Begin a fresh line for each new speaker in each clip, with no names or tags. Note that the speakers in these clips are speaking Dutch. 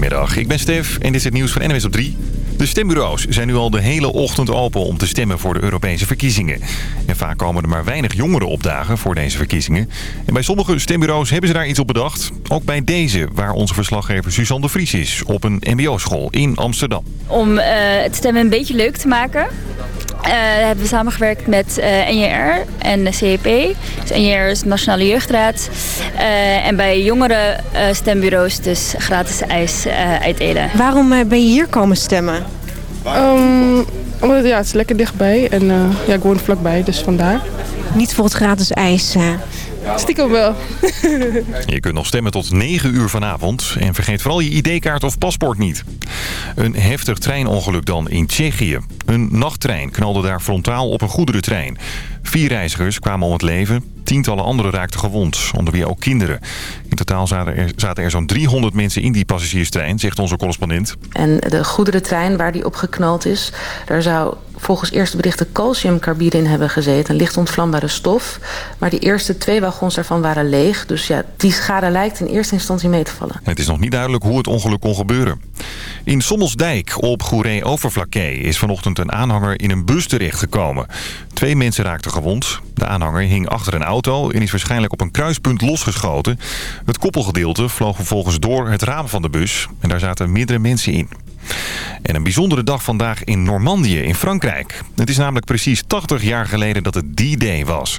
Goedemiddag, ik ben Stef en dit is het nieuws van NWS op 3. De stembureaus zijn nu al de hele ochtend open om te stemmen voor de Europese verkiezingen. En vaak komen er maar weinig jongeren opdagen voor deze verkiezingen. En bij sommige stembureaus hebben ze daar iets op bedacht. Ook bij deze, waar onze verslaggever Suzanne de Vries is, op een mbo-school in Amsterdam.
Om uh, het stemmen een beetje leuk te maken... Uh, hebben we samengewerkt met uh, NJR en de CEP. Dus NJR is de Nationale Jeugdraad. Uh, en bij jongere stembureaus dus gratis ijs uitdelen.
Waarom ben je hier komen stemmen?
Um, omdat ja, het is lekker dichtbij en ja, ik woon vlakbij, dus vandaar.
Niet voor het gratis ijs?
Stiekem wel.
je kunt nog stemmen tot 9 uur vanavond. En vergeet vooral je ID-kaart of paspoort niet. Een heftig treinongeluk dan in Tsjechië. Een nachttrein knalde daar frontaal op een goederentrein. Vier reizigers kwamen om het leven. Tientallen anderen raakten gewond, onder wie ook kinderen. In totaal zaten er, zaten er zo'n 300 mensen in die passagierstrein, zegt onze correspondent.
En de goederentrein waar die op geknald is, daar zou volgens eerste berichten calciumcarbide in hebben gezeten. Een licht ontvlambare stof. Maar die eerste twee wagons daarvan waren leeg. Dus ja, die schade lijkt in eerste instantie mee te vallen.
Het is nog niet duidelijk hoe het ongeluk kon gebeuren. In Sommelsdijk op Goeree-Overflakkee is vanochtend een aanhanger in een bus terechtgekomen. Twee mensen raakten gewond. De aanhanger hing achter een auto en is waarschijnlijk op een kruispunt losgeschoten. Het koppelgedeelte vloog vervolgens door het raam van de bus en daar zaten meerdere mensen in. En een bijzondere dag vandaag in Normandië in Frankrijk. Het is namelijk precies 80 jaar geleden dat het D-Day was.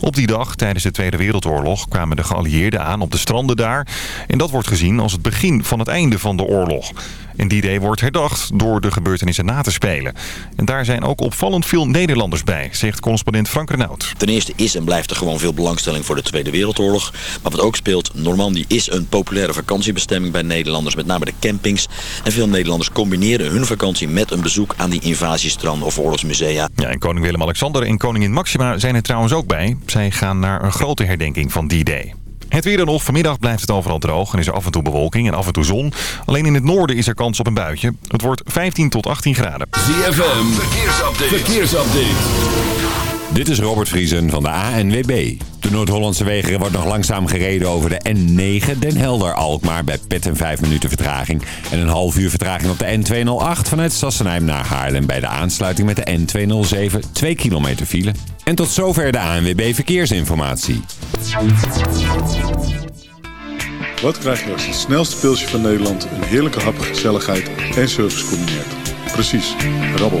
Op die dag, tijdens de Tweede Wereldoorlog, kwamen de geallieerden aan op de stranden daar. En dat wordt gezien als het begin van het einde van de oorlog. En die day wordt herdacht door de gebeurtenissen na te spelen. En daar zijn ook opvallend veel Nederlanders bij, zegt correspondent Frank Renaud.
Ten eerste is en blijft er gewoon veel belangstelling voor de Tweede Wereldoorlog. Maar wat ook speelt, Normandie is een populaire vakantiebestemming bij Nederlanders. Met name de campings. En veel Nederlanders combineren hun vakantie met een bezoek aan die invasiestranden of oorlogsmusea.
Ja, en koning Willem-Alexander en koningin Maxima zijn er trouwens ook bij. Zij gaan naar een grote herdenking van die day. Het weer dan nog. Vanmiddag blijft het overal droog en is er af en toe bewolking en af en toe zon. Alleen in het noorden is er kans op een buitje. Het wordt 15 tot 18 graden.
ZFM, verkeersupdate. verkeersupdate. Dit is Robert Vriesen van de ANWB. De Noord-Hollandse wegen wordt nog langzaam gereden over de N9 Den Helder-Alkmaar bij Pet en 5 minuten vertraging. En een half uur vertraging op de N208 vanuit Sassenheim naar Haarlem bij de aansluiting met de N207 2 kilometer file. En tot zover de ANWB Verkeersinformatie.
Wat krijg je als het snelste pilsje van Nederland een heerlijke hap, gezelligheid en service combineert? Precies, rabbel.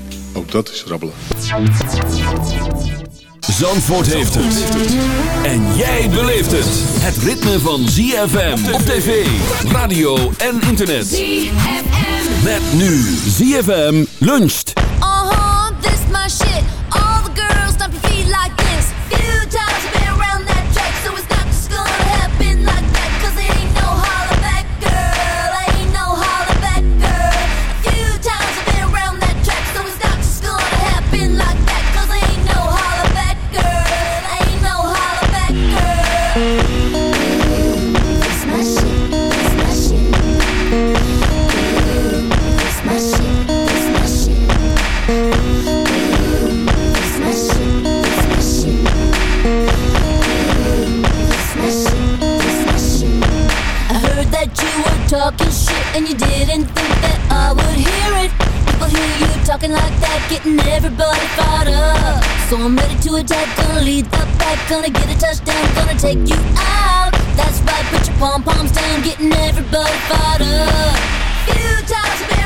Ook dat is rabbelen.
Zandvoort heeft het. En jij beleeft het. Het ritme van ZFM op tv, radio en internet. ZFM. Met nu ZFM luncht.
Uh -huh, this my shit. All the girls stomp your feet like Attack, gonna lead the pack, gonna get a touchdown, gonna take you out. That's right, put your pom poms down, getting everybody fired up. Few times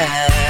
Yeah.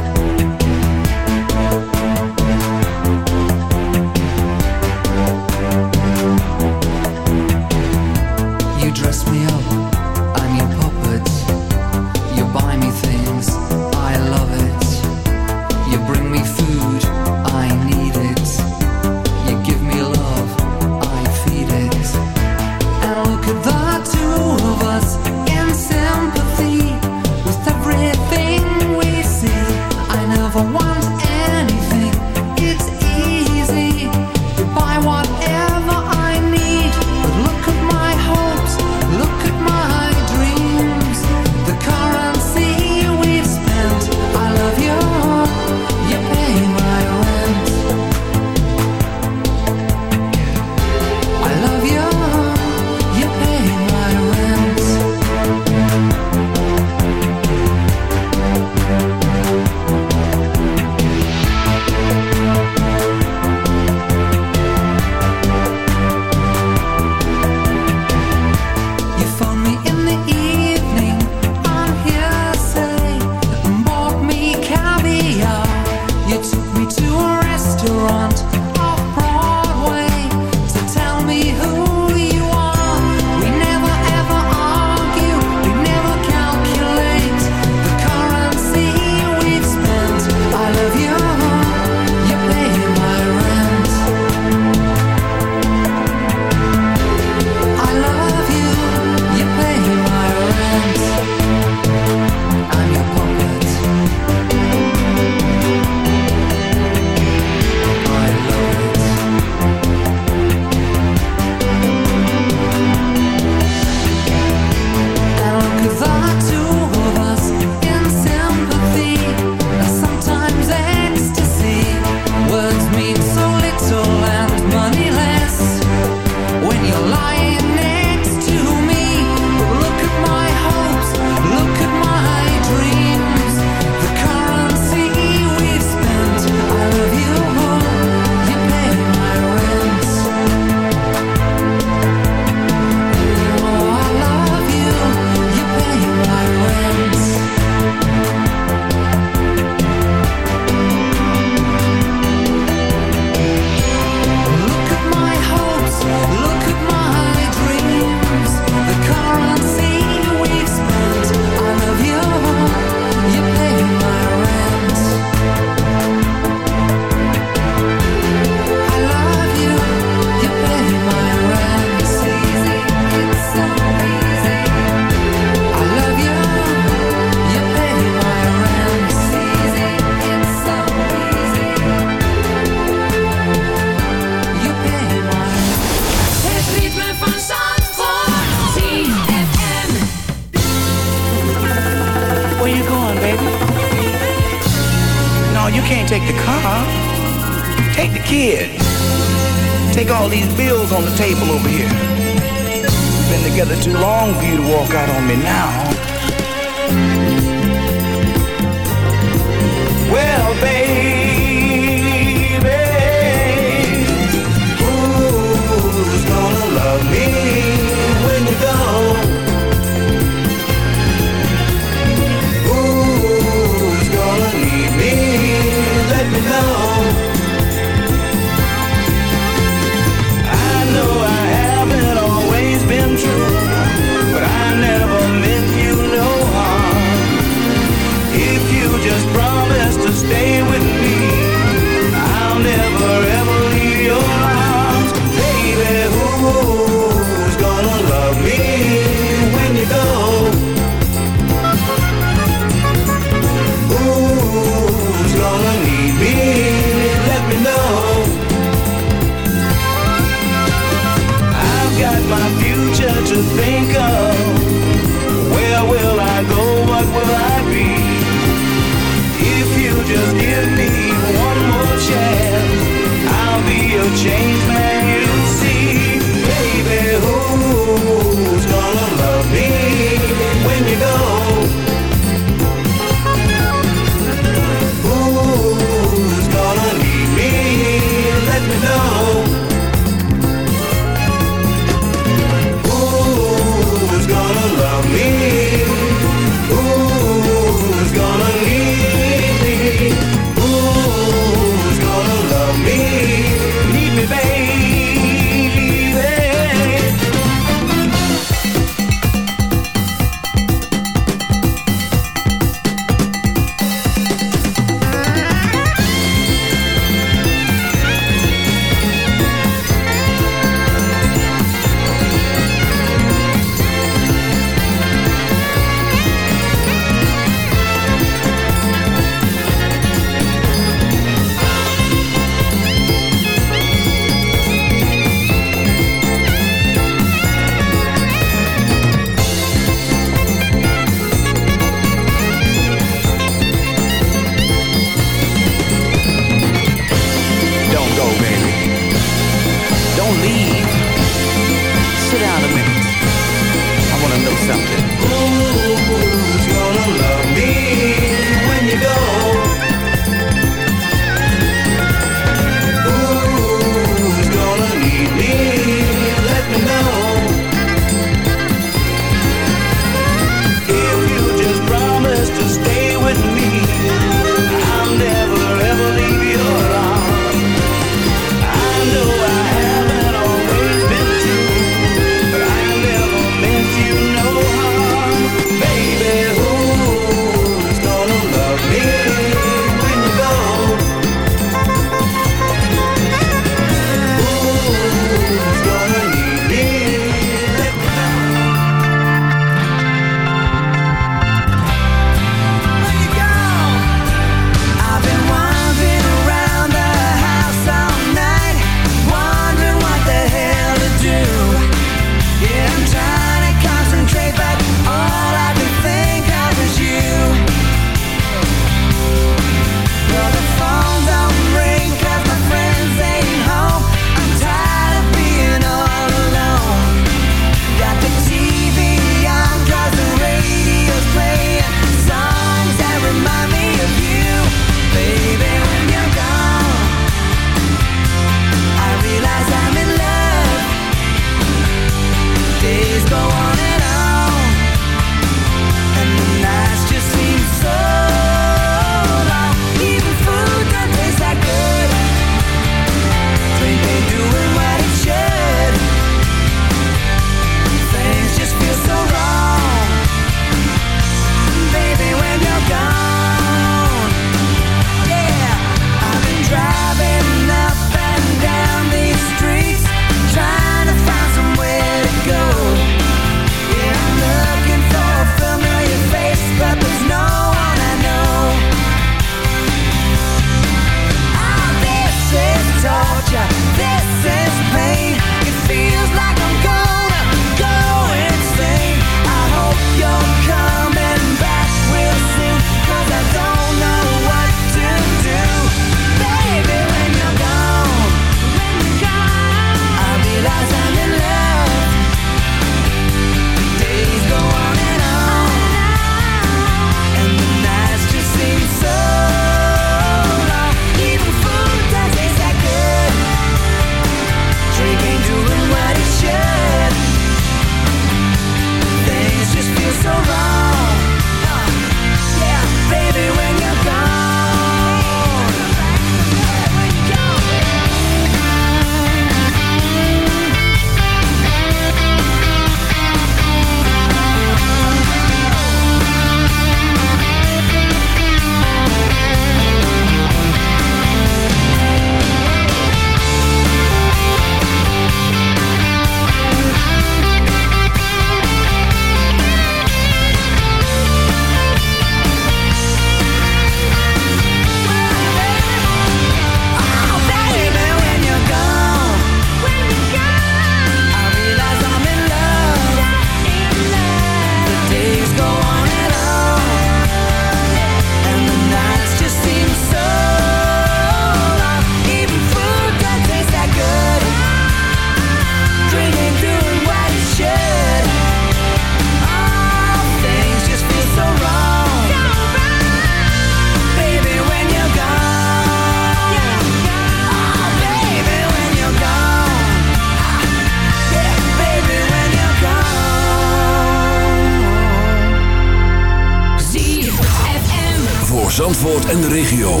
Zandvoort en de regio.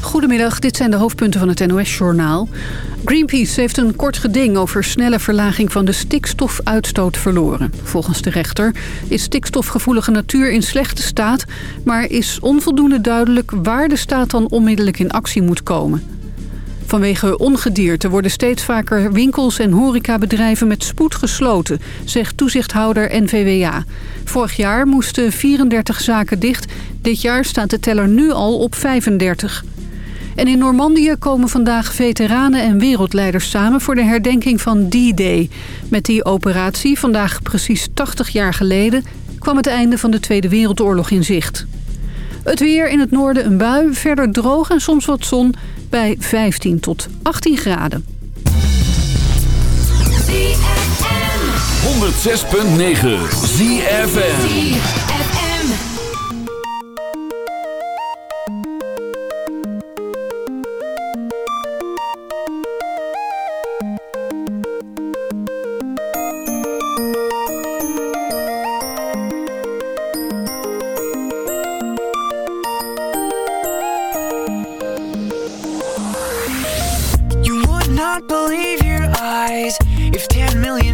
Goedemiddag, dit zijn de hoofdpunten van het NOS-journaal. Greenpeace heeft een kort geding over snelle verlaging van de stikstofuitstoot verloren. Volgens de rechter is stikstofgevoelige natuur in slechte staat... maar is onvoldoende duidelijk waar de staat dan onmiddellijk in actie moet komen. Vanwege ongedierte worden steeds vaker winkels en horecabedrijven met spoed gesloten, zegt toezichthouder NVWA. Vorig jaar moesten 34 zaken dicht, dit jaar staat de teller nu al op 35. En in Normandië komen vandaag veteranen en wereldleiders samen voor de herdenking van D-Day. Met die operatie, vandaag precies 80 jaar geleden, kwam het einde van de Tweede Wereldoorlog in zicht. Het weer in het noorden een bui, verder droog en soms wat zon bij 15 tot 18 graden.
106.9 ZFM.
10 million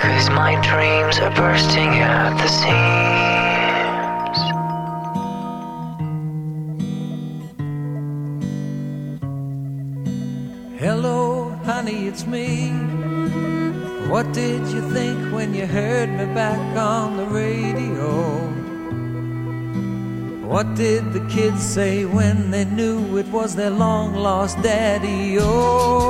Because my dreams are bursting at the seams.
Hello, honey, it's me. What did you think when you heard me back on the radio? What did the kids say when they knew it was their long lost daddy? Oh,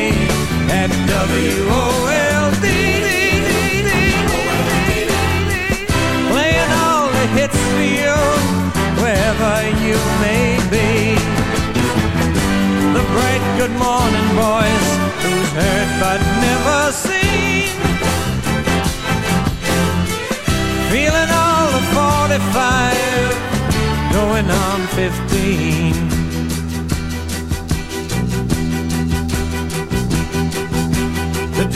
Feeling all the 45, going on 15.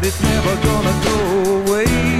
But it's never gonna go away.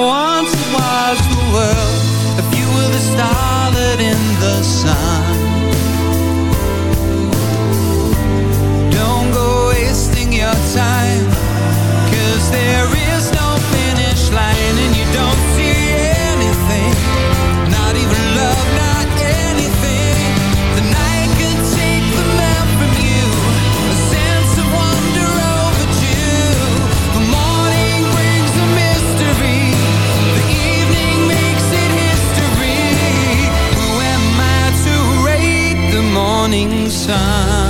once was the world, If you were the star that in the sun. time